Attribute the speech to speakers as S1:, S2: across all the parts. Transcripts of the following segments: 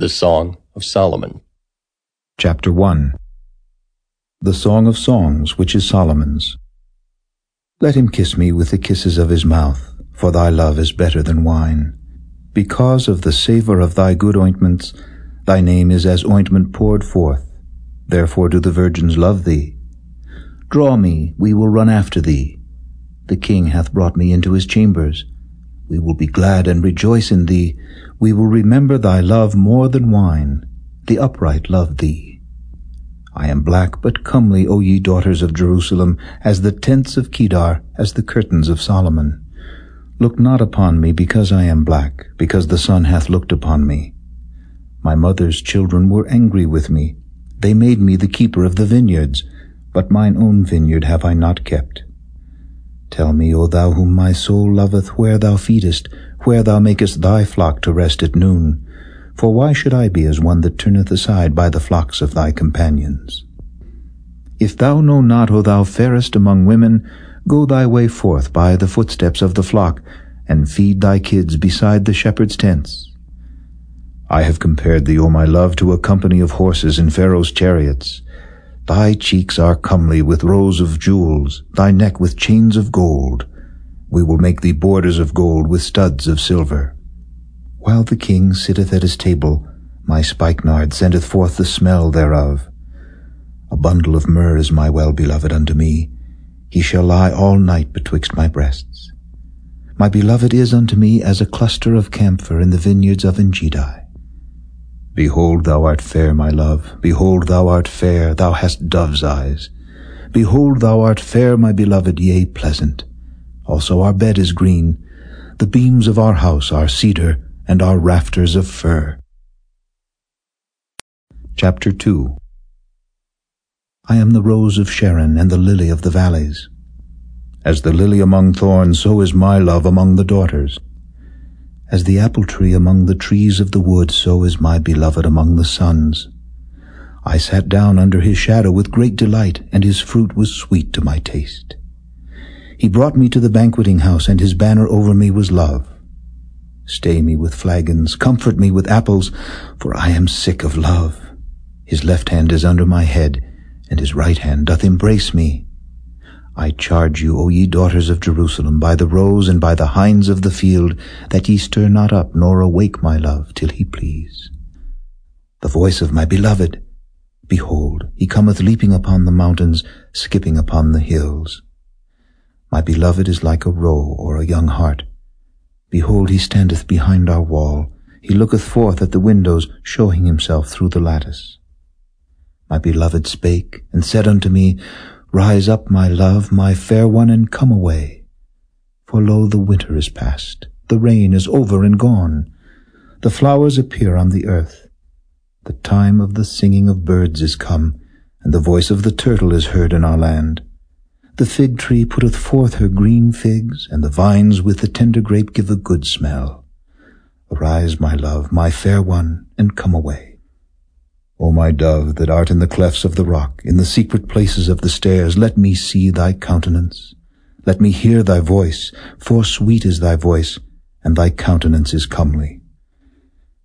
S1: The Song of Solomon.
S2: Chapter 1 The Song of Songs, which is Solomon's. Let him kiss me with the kisses of his mouth, for thy love is better than wine. Because of the savour of thy good ointments, thy name is as ointment poured forth. Therefore do the virgins love thee. Draw me, we will run after thee. The king hath brought me into his chambers. We will be glad and rejoice in thee. We will remember thy love more than wine. The upright love thee. I am black but comely, O ye daughters of Jerusalem, as the tents of Kedar, as the curtains of Solomon. Look not upon me because I am black, because the sun hath looked upon me. My mother's children were angry with me. They made me the keeper of the vineyards, but mine own vineyard have I not kept. Tell me, O thou whom my soul loveth, where thou feedest, where thou makest thy flock to rest at noon. For why should I be as one that turneth aside by the flocks of thy companions? If thou know not, O thou fairest among women, go thy way forth by the footsteps of the flock, and feed thy kids beside the shepherd's tents. I have compared thee, O my love, to a company of horses in Pharaoh's chariots. Thy cheeks are comely with rows of jewels, thy neck with chains of gold. We will make thee borders of gold with studs of silver. While the king sitteth at his table, my spikenard sendeth forth the smell thereof. A bundle of myrrh is my well-beloved unto me. He shall lie all night betwixt my breasts. My beloved is unto me as a cluster of camphor in the vineyards of Engedi. Behold, thou art fair, my love. Behold, thou art fair. Thou hast dove's eyes. Behold, thou art fair, my beloved, yea, pleasant. Also our bed is green. The beams of our house are cedar, and our rafters of fir. Chapter 2 I am the rose of Sharon and the lily of the valleys. As the lily among thorns, so is my love among the daughters. As the apple tree among the trees of the wood, so is my beloved among the sons. I sat down under his shadow with great delight, and his fruit was sweet to my taste. He brought me to the banqueting house, and his banner over me was love. Stay me with flagons, comfort me with apples, for I am sick of love. His left hand is under my head, and his right hand doth embrace me. I charge you, O ye daughters of Jerusalem, by the roes and by the hinds of the field, that ye stir not up nor awake my love till he please. The voice of my beloved, behold, he cometh leaping upon the mountains, skipping upon the hills. My beloved is like a roe or a young hart. Behold, he standeth behind our wall. He looketh forth at the windows, showing himself through the lattice. My beloved spake, and said unto me, Rise up, my love, my fair one, and come away. For lo, the winter is past, the rain is over and gone. The flowers appear on the earth. The time of the singing of birds is come, and the voice of the turtle is heard in our land. The fig tree putteth forth her green figs, and the vines with the tender grape give a good smell. Arise, my love, my fair one, and come away. O my dove, that art in the clefts of the rock, in the secret places of the stairs, let me see thy countenance. Let me hear thy voice, for sweet is thy voice, and thy countenance is comely.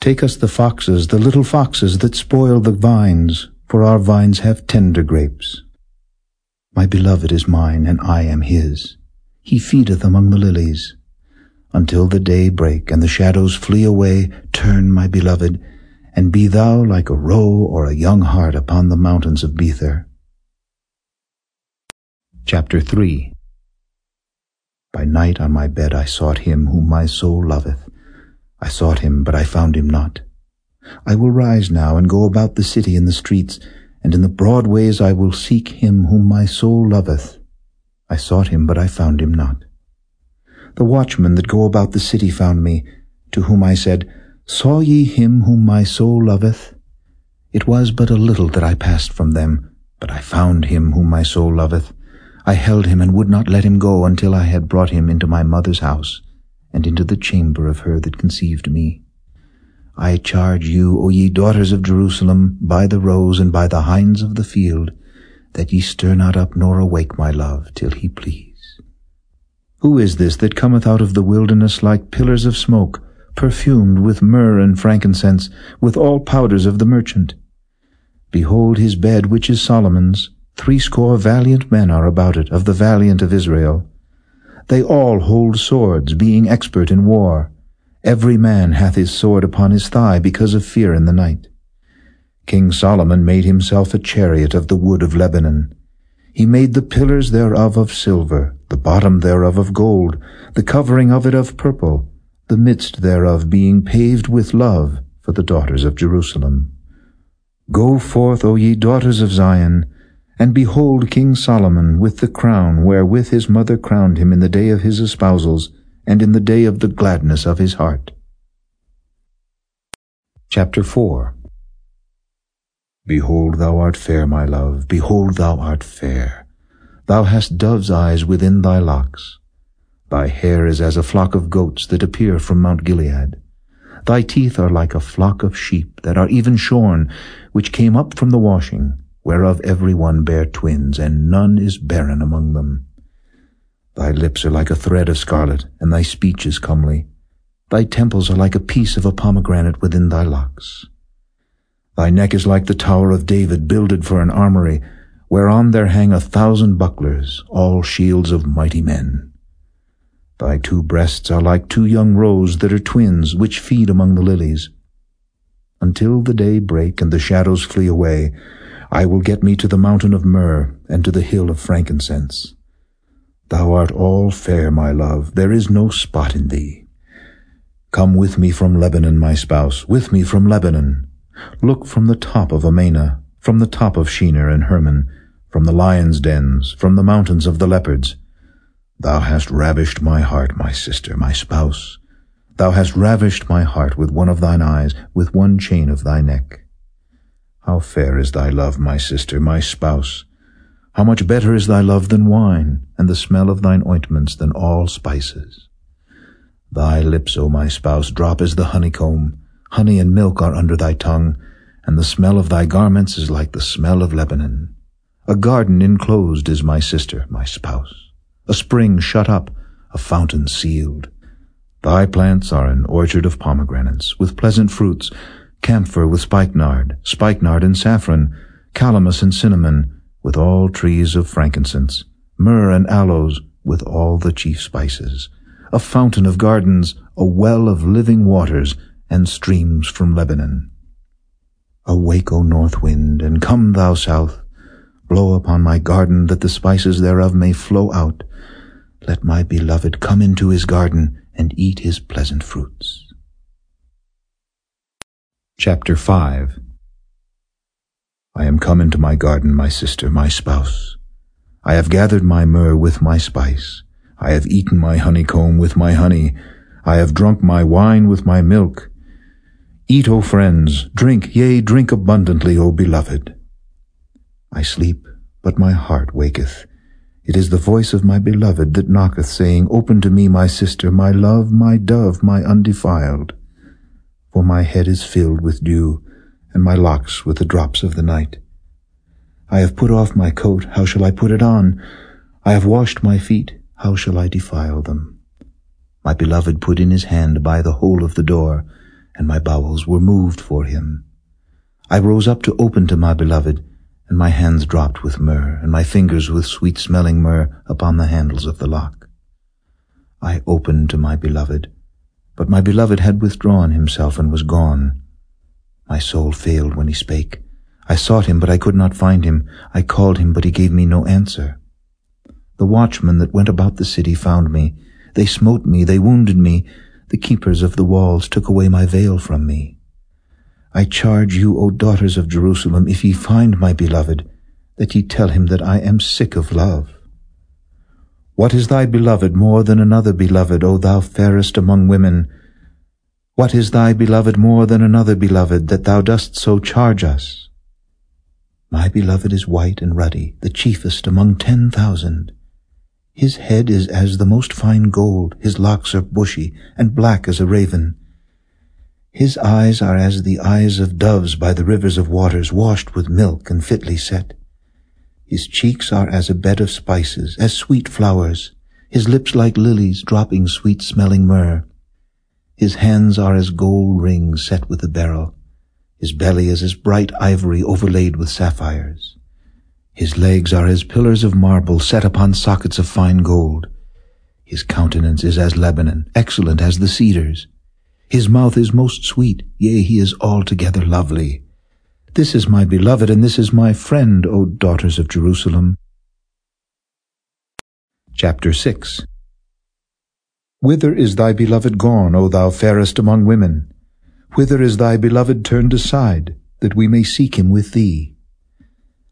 S2: Take us the foxes, the little foxes that spoil the vines, for our vines have tender grapes. My beloved is mine, and I am his. He feedeth among the lilies. Until the day break and the shadows flee away, turn, my beloved, and be thou like a roe or a young hart upon the mountains of Bether. Chapter 3 By night on my bed I sought him whom my soul loveth. I sought him, but I found him not. I will rise now and go about the city in the streets, and in the broad ways I will seek him whom my soul loveth. I sought him, but I found him not. The watchmen that go about the city found me, to whom I said, Saw ye him whom my soul loveth? It was but a little that I passed from them, but I found him whom my soul loveth. I held him and would not let him go until I had brought him into my mother's house, and into the chamber of her that conceived me. I charge you, O ye daughters of Jerusalem, by the roes and by the hinds of the field, that ye stir not up nor awake my love till he please. Who is this that cometh out of the wilderness like pillars of smoke, perfumed with myrrh and frankincense, with all powders of the merchant. Behold his bed, which is Solomon's. Threescore valiant men are about it, of the valiant of Israel. They all hold swords, being expert in war. Every man hath his sword upon his thigh, because of fear in the night. King Solomon made himself a chariot of the wood of Lebanon. He made the pillars thereof of silver, the bottom thereof of gold, the covering of it of purple, the midst thereof being paved with love for the daughters of Jerusalem. Go forth, O ye daughters of Zion, and behold King Solomon with the crown wherewith his mother crowned him in the day of his espousals, and in the day of the gladness of his heart. Chapter 4 Behold, thou art fair, my love, behold, thou art fair. Thou hast dove's eyes within thy locks. Thy hair is as a flock of goats that appear from Mount Gilead. Thy teeth are like a flock of sheep that are even shorn, which came up from the washing, whereof every one bare twins, and none is barren among them. Thy lips are like a thread of scarlet, and thy speech is comely. Thy temples are like a piece of a pomegranate within thy locks. Thy neck is like the tower of David builded for an armory, whereon there hang a thousand bucklers, all shields of mighty men. Thy two breasts are like two young roes that are twins, which feed among the lilies. Until the day break and the shadows flee away, I will get me to the mountain of myrrh and to the hill of frankincense. Thou art all fair, my love, there is no spot in thee. Come with me from Lebanon, my spouse, with me from Lebanon. Look from the top of Amana, from the top of Shenir and Hermon, from the lions' dens, from the mountains of the leopards. Thou hast ravished my heart, my sister, my spouse. Thou hast ravished my heart with one of thine eyes, with one chain of thy neck. How fair is thy love, my sister, my spouse! How much better is thy love than wine, and the smell of thine ointments than all spices! Thy lips, O my spouse, drop as the honeycomb, Honey and milk are under thy tongue, and the smell of thy garments is like the smell of Lebanon. A garden enclosed is my sister, my spouse, a spring shut up, a fountain sealed. Thy plants are an orchard of pomegranates, with pleasant fruits, camphor with spikenard, spikenard and saffron, calamus and cinnamon, with all trees of frankincense, myrrh and aloes, with all the chief spices, a fountain of gardens, a well of living waters, and streams from Lebanon. Awake, O north wind, and come, thou south. Blow upon my garden, that the spices thereof may flow out. Let my beloved come into his garden, and eat his pleasant fruits. Chapter 5 I am come into my garden, my sister, my spouse. I have gathered my myrrh with my spice. I have eaten my honeycomb with my honey. I have drunk my wine with my milk. Eat, O friends, drink, yea, drink abundantly, O beloved. I sleep, but my heart waketh. It is the voice of my beloved that knocketh, saying, Open to me, my sister, my love, my dove, my undefiled. For my head is filled with dew, and my locks with the drops of the night. I have put off my coat, how shall I put it on? I have washed my feet, how shall I defile them? My beloved put in his hand by the hole of the door, and my bowels were moved for him. I rose up to open to my beloved, and my hands dropped with myrrh, and my fingers with sweet-smelling myrrh upon the handles of the lock. I opened to my beloved, but my beloved had withdrawn himself and was gone. My soul failed when he spake. I sought him, but I could not find him. I called him, but he gave me no answer. The watchmen that went about the city found me. They smote me, they wounded me, the keepers of the walls took away my veil from me. I charge you, O daughters of Jerusalem, if ye find my beloved, that ye tell him that I am sick of love. What is thy beloved more than another beloved, O thou fairest among women? What is thy beloved more than another beloved, that thou dost so charge us? My beloved is white and ruddy, the chiefest among ten thousand. His head is as the most fine gold, his locks are bushy, and black as a raven. His eyes are as the eyes of doves by the rivers of waters, washed with milk and fitly set. His cheeks are as a bed of spices, as sweet flowers, his lips like lilies, dropping sweet-smelling myrrh. His hands are as gold rings set with a beryl. His belly is as bright ivory overlaid with sapphires. His legs are as pillars of marble set upon sockets of fine gold. His countenance is as Lebanon, excellent as the cedars. His mouth is most sweet, yea, he is altogether lovely. This is my beloved, and this is my friend, O daughters of Jerusalem. Chapter 6 Whither is thy beloved gone, O thou fairest among women? Whither is thy beloved turned aside, that we may seek him with thee?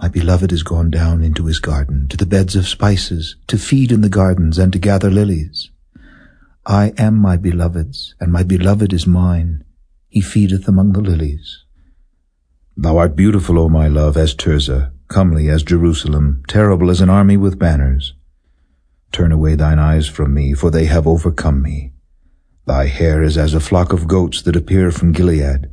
S2: My beloved is gone down into his garden, to the beds of spices, to feed in the gardens, and to gather lilies. I am my beloved's, and my beloved is mine. He feedeth among the lilies. Thou art beautiful, O my love, as Tirzah, comely as Jerusalem, terrible as an army with banners. Turn away thine eyes from me, for they have overcome me. Thy hair is as a flock of goats that appear from Gilead,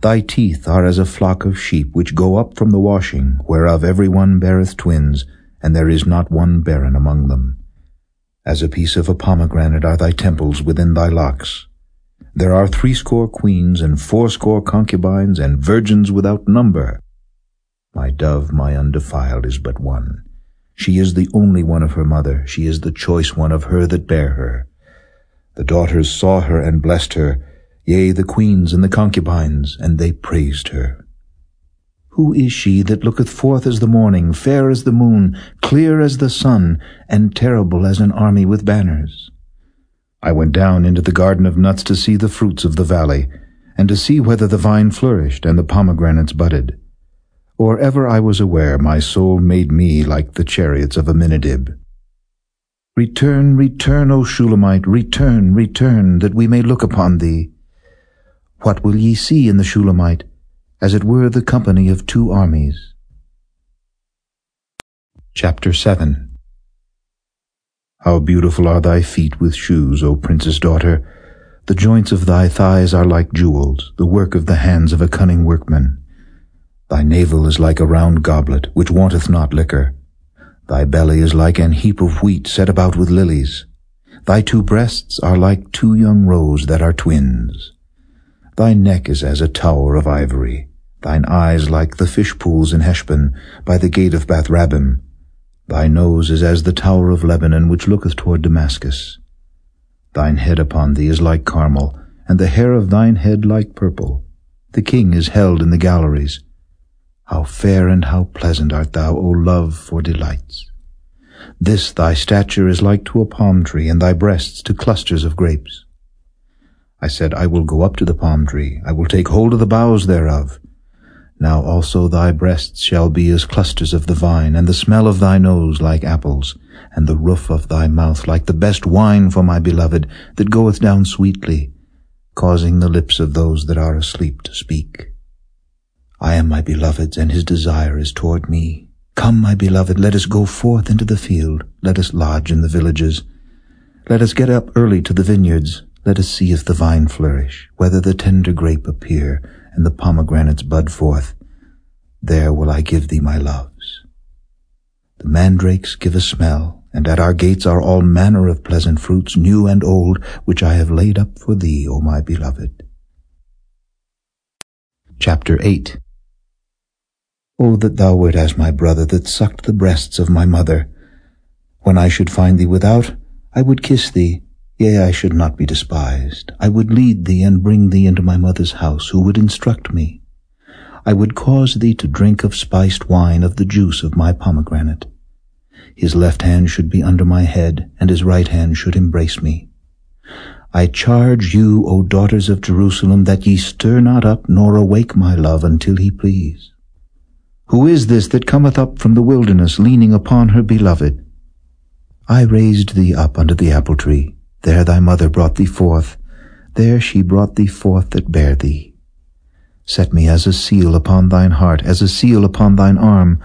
S2: Thy teeth are as a flock of sheep which go up from the washing, whereof every one beareth twins, and there is not one barren among them. As a piece of a pomegranate are thy temples within thy locks. There are threescore queens and fourscore concubines and virgins without number. My dove, my undefiled, is but one. She is the only one of her mother. She is the choice one of her that bare her. The daughters saw her and blessed her, yea, the queens and the concubines, and they praised her. Who is she that looketh forth as the morning, fair as the moon, clear as the sun, and terrible as an army with banners? I went down into the garden of nuts to see the fruits of the valley, and to see whether the vine flourished and the pomegranates budded. Or ever I was aware my soul made me like the chariots of Amminadib. Return, return, O Shulamite, return, return, that we may look upon thee. What will ye see in the Shulamite? As it were the company of two armies. Chapter 7 How beautiful are thy feet with shoes, O princess daughter! The joints of thy thighs are like jewels, the work of the hands of a cunning workman. Thy navel is like a round goblet, which wanteth not liquor. Thy belly is like an heap of wheat set about with lilies. Thy two breasts are like two young roes that are twins. Thy neck is as a tower of ivory, thine eyes like the fish pools in Heshbon, by the gate of Bath-rabbim. Thy nose is as the tower of Lebanon which looketh toward Damascus. Thine head upon thee is like Carmel, and the hair of thine head like purple. The king is held in the galleries. How fair and how pleasant art thou, O love, for delights! This thy stature is like to a palm tree, and thy breasts to clusters of grapes. I said, I will go up to the palm tree, I will take hold of the boughs thereof. Now also thy breasts shall be as clusters of the vine, and the smell of thy nose like apples, and the roof of thy mouth like the best wine for my beloved, that goeth down sweetly, causing the lips of those that are asleep to speak. I am my beloved's, and his desire is toward me. Come, my beloved, let us go forth into the field, let us lodge in the villages. Let us get up early to the vineyards, let us see if the vine flourish, whether the tender grape appear, and the pomegranates bud forth. There will I give thee my loves. The mandrakes give a smell, and at our gates are all manner of pleasant fruits, new and old, which I have laid up for thee, O my beloved. Chapter 8 O that thou wert as my brother that sucked the breasts of my mother. When I should find thee without, I would kiss thee, Yea, I should not be despised. I would lead thee and bring thee into my mother's house, who would instruct me. I would cause thee to drink of spiced wine of the juice of my pomegranate. His left hand should be under my head, and his right hand should embrace me. I charge you, O daughters of Jerusalem, that ye stir not up nor awake my love until he please. Who is this that cometh up from the wilderness, leaning upon her beloved? I raised thee up under the apple tree. There thy mother brought thee forth, there she brought thee forth that bare thee. Set me as a seal upon thine heart, as a seal upon thine arm,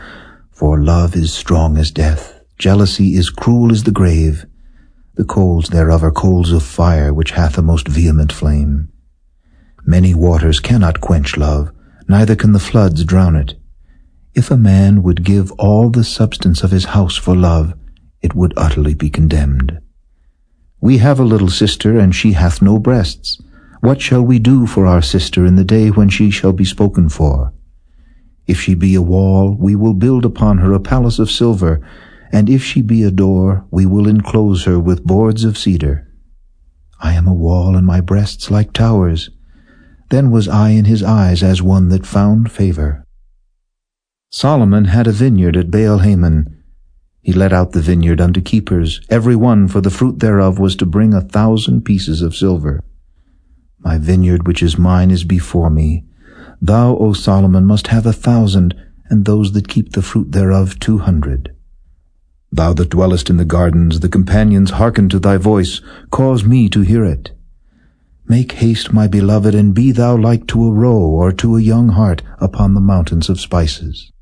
S2: for love is strong as death, jealousy is cruel as the grave. The coals thereof are coals of fire, which hath a most vehement flame. Many waters cannot quench love, neither can the floods drown it. If a man would give all the substance of his house for love, it would utterly be condemned. We have a little sister, and she hath no breasts. What shall we do for our sister in the day when she shall be spoken for? If she be a wall, we will build upon her a palace of silver, and if she be a door, we will enclose her with boards of cedar. I am a wall, and my breasts like towers. Then was I in his eyes as one that found favor. Solomon had a vineyard at Baal Hamon. He let out the vineyard unto keepers, every one for the fruit thereof was to bring a thousand pieces of silver. My vineyard which is mine is before me. Thou, O Solomon, must have a thousand, and those that keep the fruit thereof two hundred. Thou that dwellest in the gardens, the companions hearken to thy voice, cause me to hear it. Make haste, my beloved, and be thou like to a roe or to a young hart upon the mountains of spices.